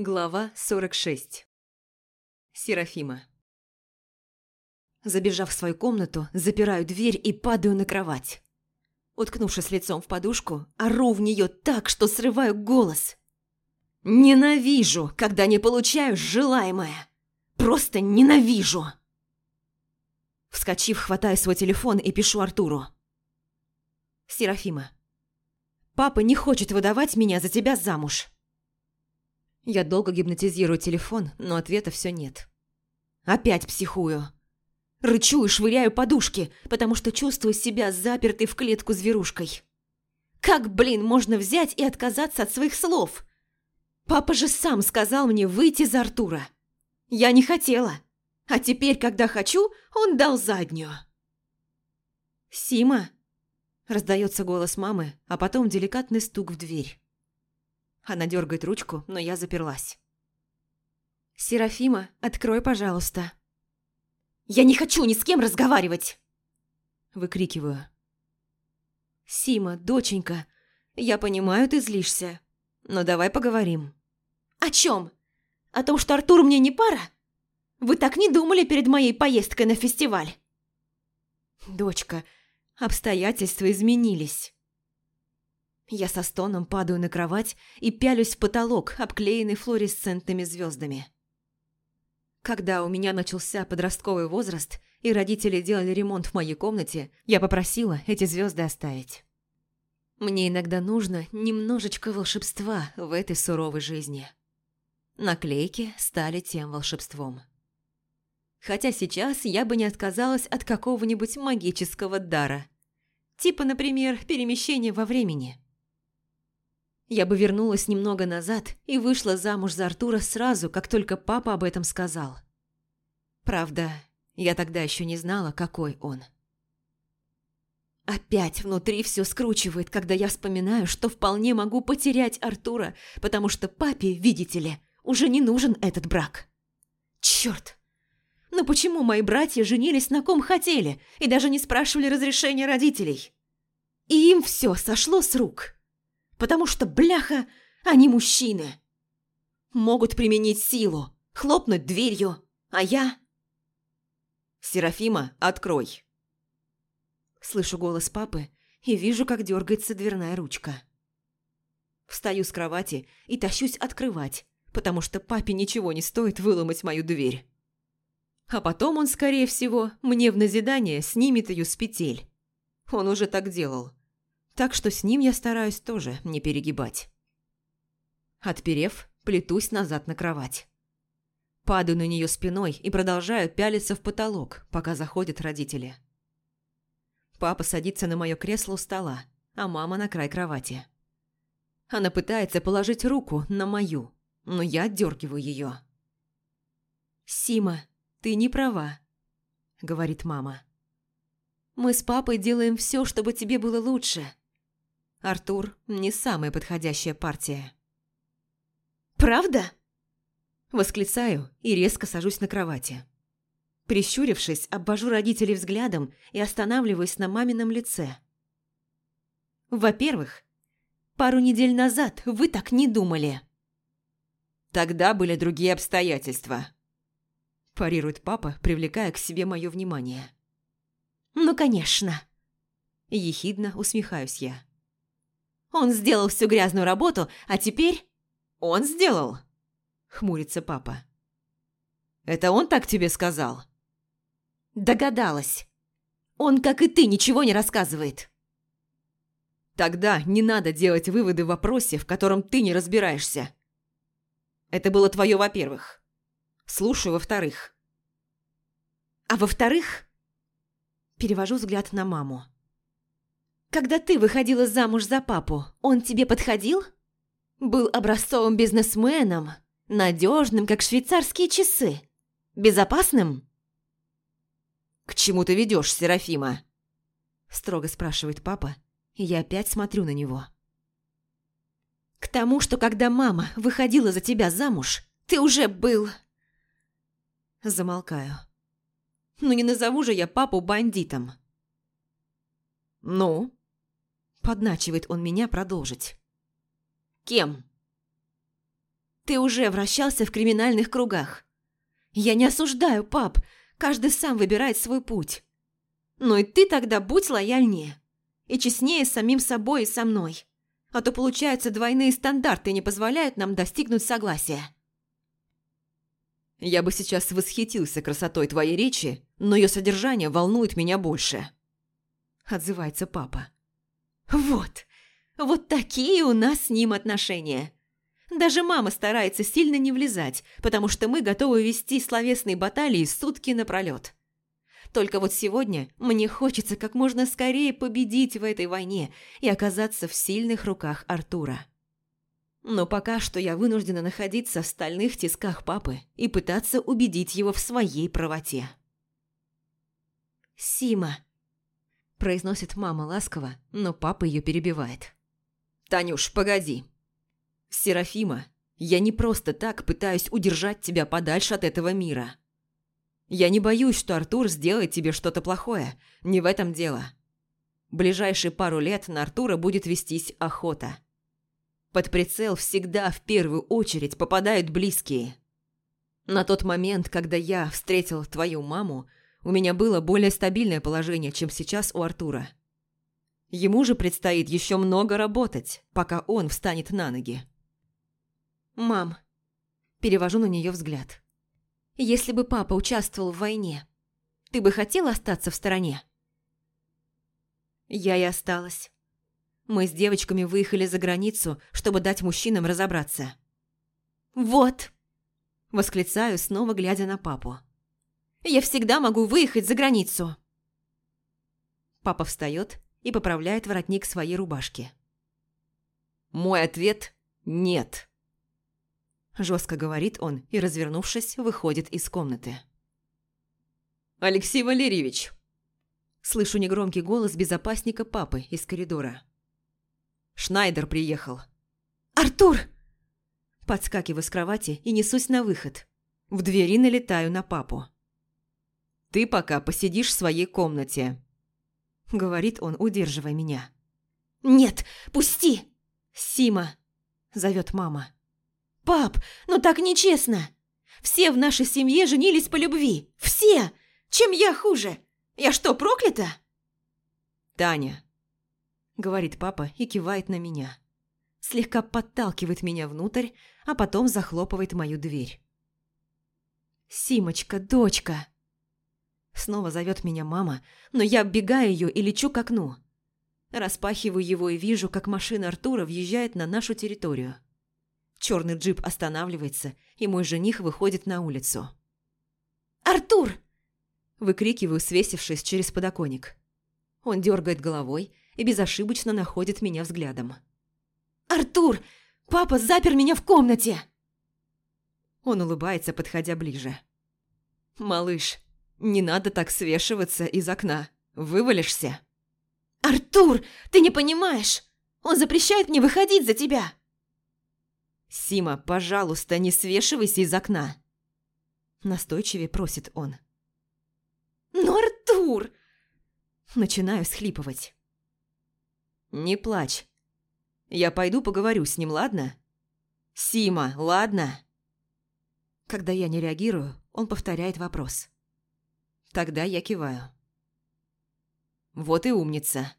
Глава 46 Серафима Забежав в свою комнату, запираю дверь и падаю на кровать. Уткнувшись лицом в подушку, ору в нее так, что срываю голос. Ненавижу, когда не получаю желаемое. Просто ненавижу. Вскочив, хватаю свой телефон и пишу Артуру. Серафима. Папа не хочет выдавать меня за тебя замуж. Я долго гипнотизирую телефон, но ответа все нет. Опять психую. Рычу и швыряю подушки, потому что чувствую себя запертой в клетку зверушкой. Как, блин, можно взять и отказаться от своих слов? Папа же сам сказал мне выйти за Артура. Я не хотела. А теперь, когда хочу, он дал заднюю. «Сима?» – раздается голос мамы, а потом деликатный стук в дверь. Она дергает ручку, но я заперлась. «Серафима, открой, пожалуйста». «Я не хочу ни с кем разговаривать!» Выкрикиваю. «Сима, доченька, я понимаю, ты злишься, но давай поговорим». «О чем? О том, что Артур мне не пара? Вы так не думали перед моей поездкой на фестиваль?» «Дочка, обстоятельства изменились». Я со стоном падаю на кровать и пялюсь в потолок, обклеенный флуоресцентными звездами. Когда у меня начался подростковый возраст, и родители делали ремонт в моей комнате, я попросила эти звезды оставить. Мне иногда нужно немножечко волшебства в этой суровой жизни. Наклейки стали тем волшебством. Хотя сейчас я бы не отказалась от какого-нибудь магического дара. Типа, например, перемещения во времени. Я бы вернулась немного назад и вышла замуж за Артура сразу, как только папа об этом сказал. Правда, я тогда еще не знала, какой он. Опять внутри все скручивает, когда я вспоминаю, что вполне могу потерять Артура, потому что папе, видите ли, уже не нужен этот брак. Черт! Но почему мои братья женились на ком хотели и даже не спрашивали разрешения родителей? И им все сошло с рук потому что, бляха, они мужчины. Могут применить силу, хлопнуть дверью, а я... «Серафима, открой!» Слышу голос папы и вижу, как дергается дверная ручка. Встаю с кровати и тащусь открывать, потому что папе ничего не стоит выломать мою дверь. А потом он, скорее всего, мне в назидание снимет ее с петель. Он уже так делал так что с ним я стараюсь тоже не перегибать. Отперев, плетусь назад на кровать. Падаю на нее спиной и продолжаю пялиться в потолок, пока заходят родители. Папа садится на мое кресло у стола, а мама на край кровати. Она пытается положить руку на мою, но я отдергиваю ее. «Сима, ты не права», — говорит мама. «Мы с папой делаем все, чтобы тебе было лучше. Артур не самая подходящая партия. «Правда?» Восклицаю и резко сажусь на кровати. Прищурившись, обвожу родителей взглядом и останавливаюсь на мамином лице. «Во-первых, пару недель назад вы так не думали». «Тогда были другие обстоятельства», – парирует папа, привлекая к себе мое внимание. «Ну, конечно». Ехидно усмехаюсь я. Он сделал всю грязную работу, а теперь... Он сделал? Хмурится папа. Это он так тебе сказал? Догадалась. Он, как и ты, ничего не рассказывает. Тогда не надо делать выводы в вопросе, в котором ты не разбираешься. Это было твое во-первых. Слушаю во-вторых. А во-вторых... Перевожу взгляд на маму. Когда ты выходила замуж за папу, он тебе подходил? Был образцовым бизнесменом, надежным, как швейцарские часы. Безопасным? «К чему ты ведешь, Серафима?» Строго спрашивает папа, и я опять смотрю на него. «К тому, что когда мама выходила за тебя замуж, ты уже был...» Замолкаю. «Ну не назову же я папу бандитом». «Ну?» Подначивает он меня продолжить. «Кем?» Ты уже вращался в криминальных кругах. Я не осуждаю, пап, каждый сам выбирает свой путь. Но и ты тогда будь лояльнее. И честнее с самим собой и со мной. А то, получаются, двойные стандарты не позволяют нам достигнуть согласия. Я бы сейчас восхитился красотой твоей речи, но ее содержание волнует меня больше. Отзывается папа. Вот, вот такие у нас с ним отношения. Даже мама старается сильно не влезать, потому что мы готовы вести словесные баталии сутки напролет. Только вот сегодня мне хочется как можно скорее победить в этой войне и оказаться в сильных руках Артура. Но пока что я вынуждена находиться в стальных тисках папы и пытаться убедить его в своей правоте. «Сима», – произносит мама ласково, но папа ее перебивает. «Танюш, погоди. Серафима, я не просто так пытаюсь удержать тебя подальше от этого мира. Я не боюсь, что Артур сделает тебе что-то плохое, не в этом дело. Ближайшие пару лет на Артура будет вестись охота». Под прицел всегда в первую очередь попадают близкие. На тот момент, когда я встретил твою маму, у меня было более стабильное положение, чем сейчас у Артура. Ему же предстоит еще много работать, пока он встанет на ноги. «Мам», перевожу на нее взгляд. «Если бы папа участвовал в войне, ты бы хотела остаться в стороне?» Я и осталась. Мы с девочками выехали за границу, чтобы дать мужчинам разобраться. «Вот!» – восклицаю, снова глядя на папу. «Я всегда могу выехать за границу!» Папа встает и поправляет воротник своей рубашки. «Мой ответ – нет!» Жестко говорит он и, развернувшись, выходит из комнаты. «Алексей Валерьевич!» Слышу негромкий голос безопасника папы из коридора. Шнайдер приехал». «Артур!» Подскакиваю с кровати и несусь на выход. В двери налетаю на папу. «Ты пока посидишь в своей комнате», — говорит он, удерживая меня. «Нет, пусти!» «Сима!» – зовет мама. «Пап, ну так нечестно! Все в нашей семье женились по любви! Все! Чем я хуже? Я что, проклята?» «Таня, говорит папа и кивает на меня. Слегка подталкивает меня внутрь, а потом захлопывает мою дверь. «Симочка, дочка!» Снова зовет меня мама, но я оббегаю ее и лечу к окну. Распахиваю его и вижу, как машина Артура въезжает на нашу территорию. Черный джип останавливается, и мой жених выходит на улицу. «Артур!» Выкрикиваю, свесившись через подоконник. Он дергает головой, и безошибочно находит меня взглядом. «Артур! Папа запер меня в комнате!» Он улыбается, подходя ближе. «Малыш, не надо так свешиваться из окна. Вывалишься?» «Артур, ты не понимаешь! Он запрещает мне выходить за тебя!» «Сима, пожалуйста, не свешивайся из окна!» Настойчивее просит он. «Ну, Артур!» Начинаю схлипывать. «Не плачь. Я пойду поговорю с ним, ладно? Сима, ладно?» Когда я не реагирую, он повторяет вопрос. Тогда я киваю. «Вот и умница».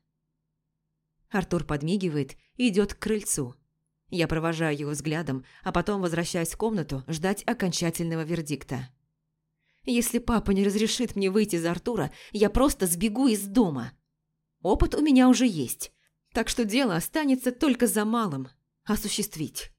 Артур подмигивает и идет к крыльцу. Я провожаю его взглядом, а потом возвращаюсь в комнату ждать окончательного вердикта. Если папа не разрешит мне выйти за Артура, я просто сбегу из дома. Опыт у меня уже есть, так что дело останется только за малым – осуществить.